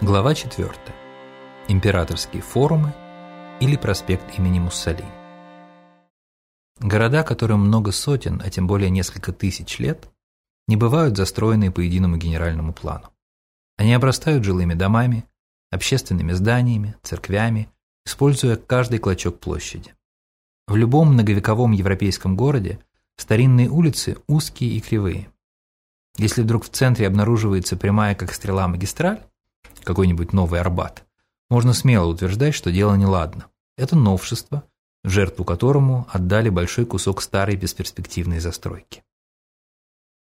Глава 4. Императорские форумы или проспект имени Муссолини. Города, которым много сотен, а тем более несколько тысяч лет, не бывают застроены по единому генеральному плану. Они обрастают жилыми домами, общественными зданиями, церквями, используя каждый клочок площади. В любом многовековом европейском городе старинные улицы узкие и кривые. Если вдруг в центре обнаруживается прямая как стрела магистраль, какой-нибудь новый Арбат, можно смело утверждать, что дело неладно. Это новшество, жертву которому отдали большой кусок старой бесперспективной застройки.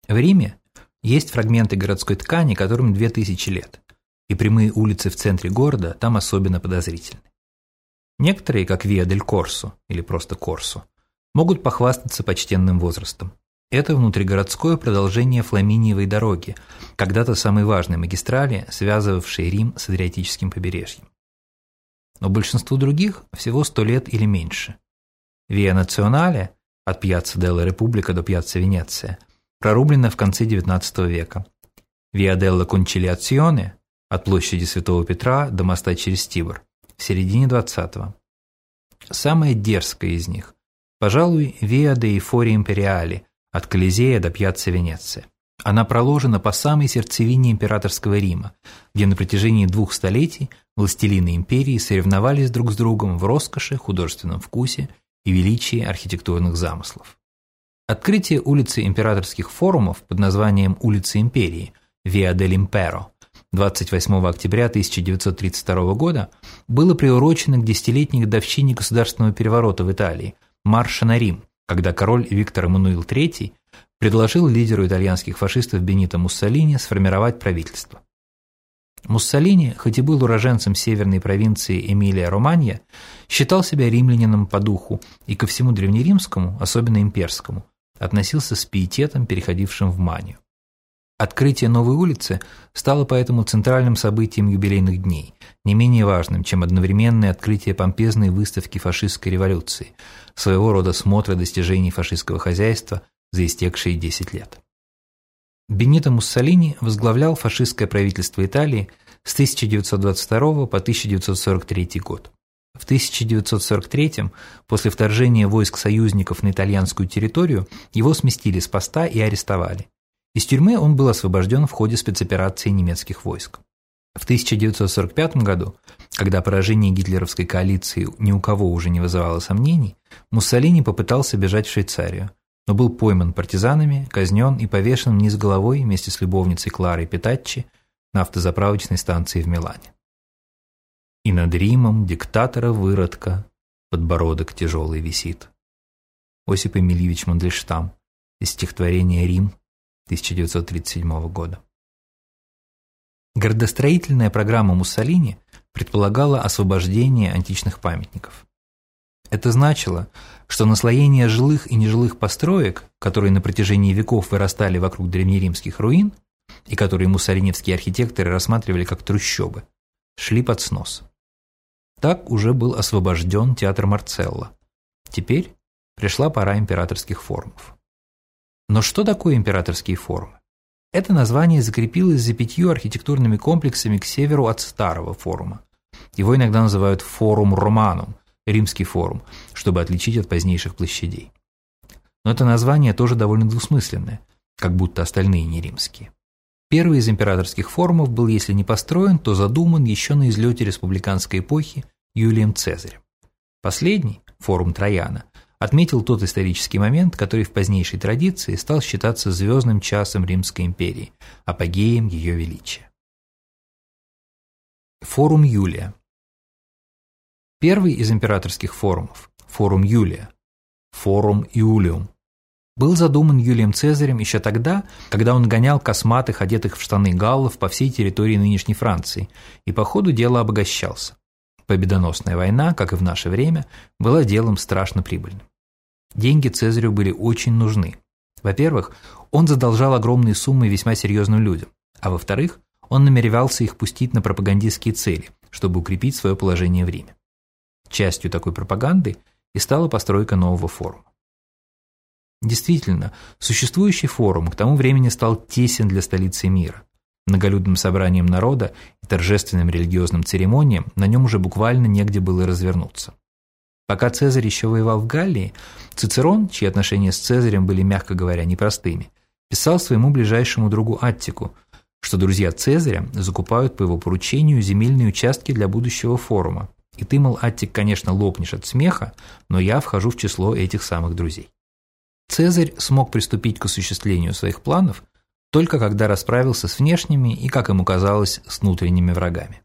В Риме есть фрагменты городской ткани, которым 2000 лет, и прямые улицы в центре города там особенно подозрительны. Некоторые, как Виа дель Корсо или просто Корсо, могут похвастаться почтенным возрастом. Это внутригородское продолжение Фламиниевой дороги, когда-то самой важной магистрали, связывавшей Рим с Адриатическим побережьем. Но большинству других всего сто лет или меньше. Виа Национале от Пьяцца Делла Република до Пьяцца Венеция прорублена в конце XIX века. Виа Делла Кончилиационе от площади Святого Петра до моста через Тибр в середине XX. Самая дерзкая из них, пожалуй, Виа де Ифори Империали – от Колизея до Пьяцца Венеция. Она проложена по самой сердцевине императорского Рима, где на протяжении двух столетий властелины империи соревновались друг с другом в роскоши, художественном вкусе и величии архитектурных замыслов. Открытие улицы императорских форумов под названием «Улица империи» Via del Impero 28 октября 1932 года было приурочено к десятилетней годовщине государственного переворота в Италии – марша на Рим, когда король Виктор Эммануил III предложил лидеру итальянских фашистов Бенито Муссолини сформировать правительство. Муссолини, хоть и был уроженцем северной провинции Эмилия-Романья, считал себя римлянином по духу и ко всему древнеримскому, особенно имперскому, относился с пиететом, переходившим в манию. Открытие новой улицы стало поэтому центральным событием юбилейных дней, не менее важным, чем одновременное открытие помпезной выставки фашистской революции, своего рода смотра достижений фашистского хозяйства за истекшие 10 лет. Бенито Муссолини возглавлял фашистское правительство Италии с 1922 по 1943 год. В 1943 после вторжения войск союзников на итальянскую территорию его сместили с поста и арестовали. Из тюрьмы он был освобожден в ходе спецоперации немецких войск. В 1945 году, когда поражение гитлеровской коалиции ни у кого уже не вызывало сомнений, Муссолини попытался бежать в Швейцарию, но был пойман партизанами, казнен и повешен вниз головой вместе с любовницей Кларой Питаччи на автозаправочной станции в Милане. И над Римом диктатора-выродка подбородок тяжелый висит. Осип Эмильевич Мандельштам из стихотворения «Рим» 1937 года. Городостроительная программа Муссолини предполагала освобождение античных памятников. Это значило, что наслоение жилых и нежилых построек, которые на протяжении веков вырастали вокруг древнеримских руин и которые муссолиневские архитекторы рассматривали как трущобы, шли под снос. Так уже был освобожден театр Марцелла. Теперь пришла пора императорских форумов. Но что такое императорские форумы? Это название закрепилось за пятью архитектурными комплексами к северу от старого форума. Его иногда называют форум романум, римский форум, чтобы отличить от позднейших площадей. Но это название тоже довольно двусмысленное, как будто остальные не римские. Первый из императорских форумов был, если не построен, то задуман еще на излете республиканской эпохи Юлием Цезарем. Последний, форум Трояна, отметил тот исторический момент, который в позднейшей традиции стал считаться звездным часом Римской империи, апогеем ее величия. Форум Юлия Первый из императорских форумов, форум Юлия, форум Иулиум, был задуман Юлием Цезарем еще тогда, когда он гонял косматых, одетых в штаны галлов по всей территории нынешней Франции, и по ходу дела обогащался. Победоносная война, как и в наше время, была делом страшно прибыльным. Деньги Цезарю были очень нужны. Во-первых, он задолжал огромные суммы весьма серьезным людям, а во-вторых, он намеревался их пустить на пропагандистские цели, чтобы укрепить свое положение в Риме. Частью такой пропаганды и стала постройка нового форума. Действительно, существующий форум к тому времени стал тесен для столицы мира. Многолюдным собранием народа и торжественным религиозным церемониям, на нем уже буквально негде было развернуться. Пока Цезарь еще воевал в Галлии, Цицерон, чьи отношения с Цезарем были, мягко говоря, непростыми, писал своему ближайшему другу Аттику, что друзья Цезаря закупают по его поручению земельные участки для будущего форума. И ты, мол, Аттик, конечно, лопнешь от смеха, но я вхожу в число этих самых друзей. Цезарь смог приступить к осуществлению своих планов только когда расправился с внешними и, как ему казалось, с внутренними врагами.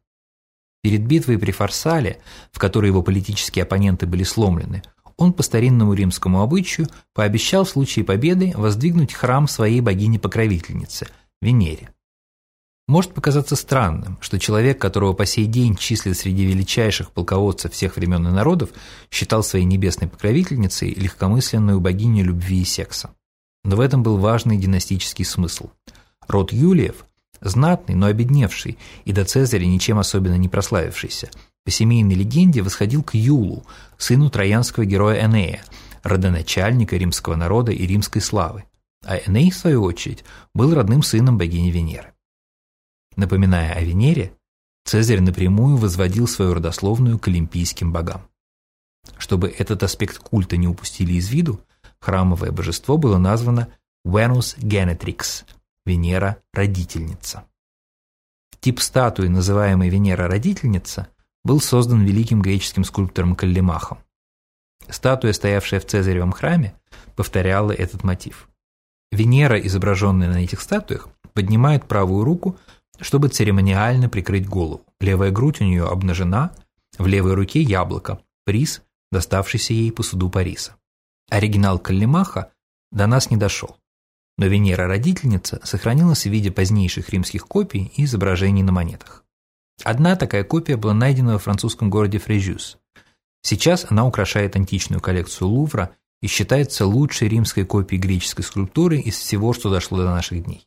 Перед битвой при Фарсале, в которой его политические оппоненты были сломлены, он по старинному римскому обычаю пообещал в случае победы воздвигнуть храм своей богини-покровительницы – Венере. Может показаться странным, что человек, которого по сей день числят среди величайших полководцев всех времен и народов, считал своей небесной покровительницей легкомысленную богиню любви и секса. Но в этом был важный династический смысл. Род Юлиев, знатный, но обедневший, и до Цезаря ничем особенно не прославившийся, по семейной легенде восходил к Юлу, сыну троянского героя Энея, родоначальника римского народа и римской славы. А Эней, в свою очередь, был родным сыном богини Венеры. Напоминая о Венере, Цезарь напрямую возводил свою родословную к олимпийским богам. Чтобы этот аспект культа не упустили из виду, храмовое божество было названо Venus Genetrix – Венера-родительница. Тип статуи, называемой Венера-родительница, был создан великим греческим скульптором Каллимахом. Статуя, стоявшая в Цезаревом храме, повторяла этот мотив. Венера, изображенная на этих статуях, поднимает правую руку, чтобы церемониально прикрыть голову. Левая грудь у нее обнажена, в левой руке яблоко, приз, доставшийся ей по суду Париса. Оригинал Каллимаха до нас не дошел, но Венера-родительница сохранилась в виде позднейших римских копий и изображений на монетах. Одна такая копия была найдена во французском городе Фрежюс. Сейчас она украшает античную коллекцию Лувра и считается лучшей римской копией греческой скульптуры из всего, что дошло до наших дней.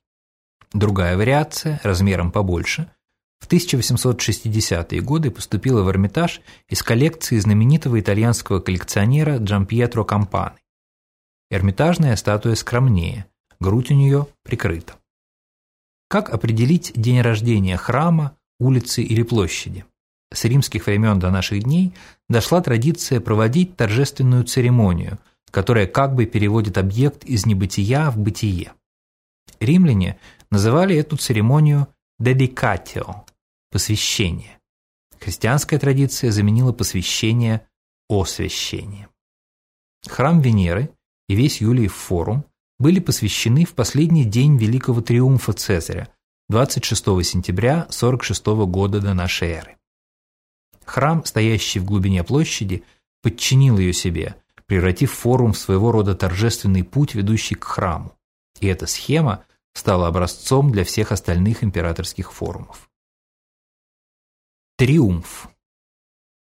Другая вариация, размером побольше, в 1860-е годы поступила в Эрмитаж из коллекции знаменитого итальянского коллекционера Джампьетро Кампаны. Эрмитажная статуя скромнее, грудь у нее прикрыта. Как определить день рождения храма, улицы или площади? С римских времен до наших дней дошла традиция проводить торжественную церемонию, которая как бы переводит объект из небытия в бытие. Римляне называли эту церемонию «dedicatio» – посвящение. Христианская традиция заменила посвящение освящением. Храм Венеры и весь Юлиев форум были посвящены в последний день Великого Триумфа Цезаря, 26 сентября 46 года до нашей эры. Храм, стоящий в глубине площади, подчинил ее себе, превратив форум в своего рода торжественный путь, ведущий к храму. И эта схема стала образцом для всех остальных императорских форумов. Триумф.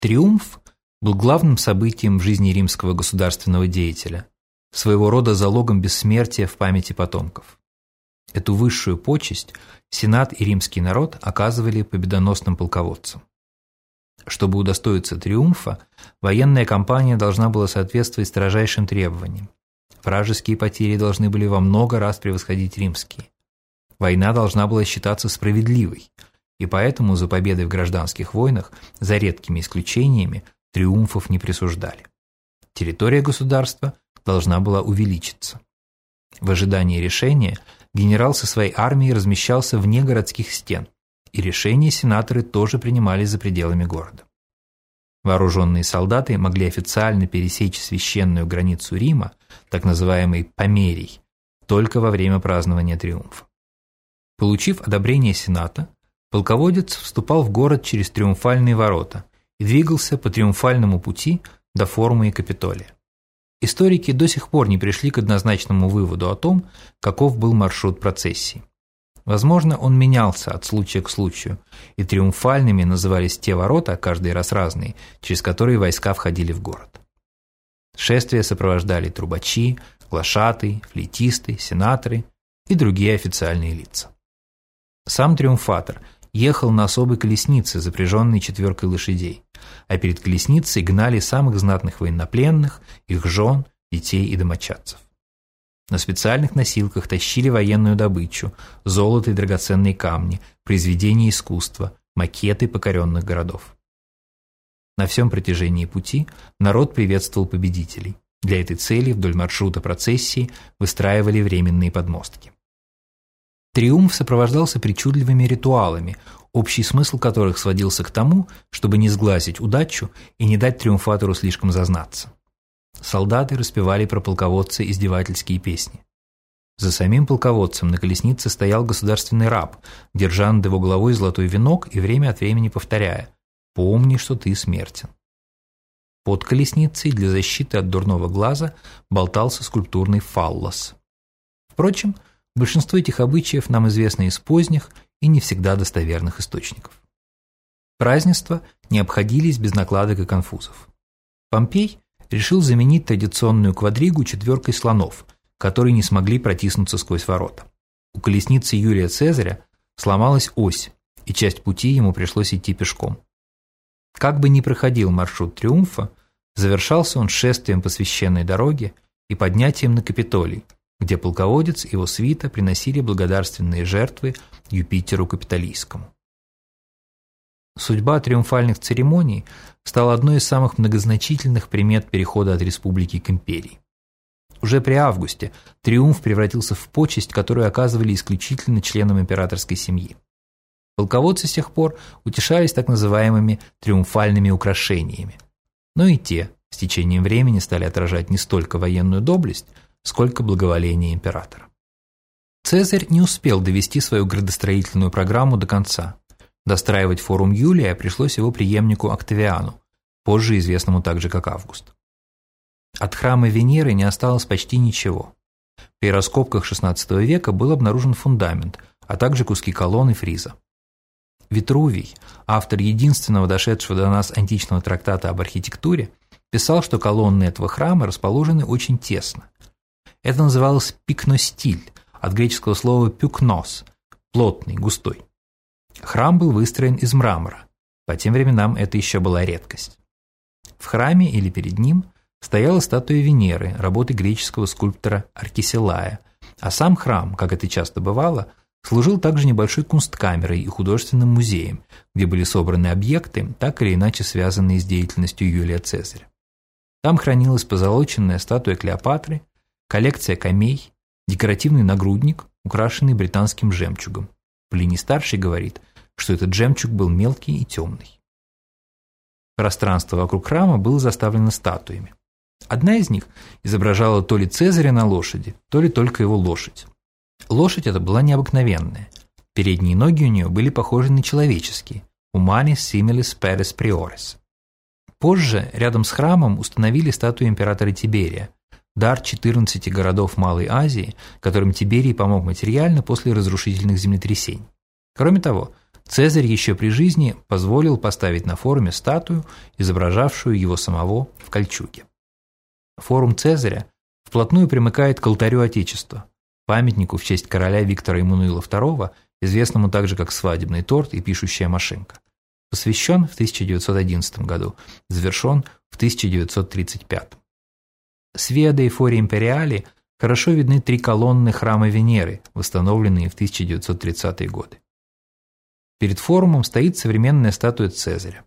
Триумф был главным событием в жизни римского государственного деятеля, своего рода залогом бессмертия в памяти потомков. Эту высшую почесть Сенат и римский народ оказывали победоносным полководцам. Чтобы удостоиться триумфа, военная кампания должна была соответствовать строжайшим требованиям. Вражеские потери должны были во много раз превосходить римские. Война должна была считаться справедливой, и поэтому за победы в гражданских войнах, за редкими исключениями, триумфов не присуждали. Территория государства должна была увеличиться. В ожидании решения генерал со своей армией размещался вне городских стен, и решения сенаторы тоже принимались за пределами города. Вооруженные солдаты могли официально пересечь священную границу Рима, так называемый Померий, только во время празднования триумфа. Получив одобрение Сената, полководец вступал в город через триумфальные ворота и двигался по триумфальному пути до форума и Капитолия. Историки до сих пор не пришли к однозначному выводу о том, каков был маршрут процессии. Возможно, он менялся от случая к случаю, и триумфальными назывались те ворота, каждый раз разные, через которые войска входили в город. Шествие сопровождали трубачи, глашатые, флейтисты, сенаторы и другие официальные лица. Сам триумфатор ехал на особой колеснице, запряженной четверкой лошадей, а перед колесницей гнали самых знатных военнопленных, их жен, детей и домочадцев. На специальных носилках тащили военную добычу, золото и драгоценные камни, произведения искусства, макеты покоренных городов. На всем протяжении пути народ приветствовал победителей. Для этой цели вдоль маршрута процессии выстраивали временные подмостки. Триумф сопровождался причудливыми ритуалами, общий смысл которых сводился к тому, чтобы не сглазить удачу и не дать триумфатору слишком зазнаться. Солдаты распевали про полководца издевательские песни. За самим полководцем на колеснице стоял государственный раб, держа над его головой золотой венок и время от времени повторяя «Помни, что ты смертен». Под колесницей для защиты от дурного глаза болтался скульптурный фаллос. Впрочем, большинство этих обычаев нам известно из поздних и не всегда достоверных источников. Празднества не обходились без накладок и конфузов. Помпей решил заменить традиционную квадригу четверкой слонов, которые не смогли протиснуться сквозь ворота. У колесницы Юлия Цезаря сломалась ось, и часть пути ему пришлось идти пешком. Как бы ни проходил маршрут Триумфа, завершался он шествием по священной дороге и поднятием на Капитолий, где полководец и его свита приносили благодарственные жертвы Юпитеру Капитолийскому. Судьба триумфальных церемоний стала одной из самых многозначительных примет перехода от республики к империи. Уже при августе триумф превратился в почесть, которую оказывали исключительно членам императорской семьи. Полководцы с тех пор утешались так называемыми триумфальными украшениями. Но и те с течением времени стали отражать не столько военную доблесть, сколько благоволение императора. Цезарь не успел довести свою градостроительную программу до конца. Достраивать форум Юлия пришлось его преемнику Октавиану, позже известному также как Август. От храма Венеры не осталось почти ничего. При раскопках XVI века был обнаружен фундамент, а также куски колонн и фриза. Витрувий, автор единственного дошедшего до нас античного трактата об архитектуре, писал, что колонны этого храма расположены очень тесно. Это называлось пикностиль, от греческого слова «пюкнос» – плотный, густой. Храм был выстроен из мрамора. По тем временам это еще была редкость. В храме или перед ним стояла статуя Венеры, работы греческого скульптора Аркисилая, а сам храм, как это часто бывало, служил также небольшой кунсткамерой и художественным музеем, где были собраны объекты, так или иначе связанные с деятельностью Юлия Цезаря. Там хранилась позолоченная статуя Клеопатры, коллекция камей, декоративный нагрудник, украшенный британским жемчугом. Плиний-старший говорит, что этот жемчуг был мелкий и темный. Пространство вокруг храма было заставлено статуями. Одна из них изображала то ли Цезаря на лошади, то ли только его лошадь. Лошадь эта была необыкновенная. Передние ноги у нее были похожи на человеческие – humanis similis peres prioris. Позже рядом с храмом установили статую императора Тиберия, дар 14 городов Малой Азии, которым Тиберий помог материально после разрушительных землетрясений. Кроме того, Цезарь еще при жизни позволил поставить на форуме статую, изображавшую его самого в кольчуге. Форум Цезаря вплотную примыкает к алтарю Отечества, памятнику в честь короля Виктора Эммануила II, известному также как свадебный торт и пишущая машинка. Посвящен в 1911 году, завершен в 1935. С Виа Фори Империали хорошо видны три колонны храма Венеры, восстановленные в 1930-е годы. Перед форумом стоит современная статуя Цезаря.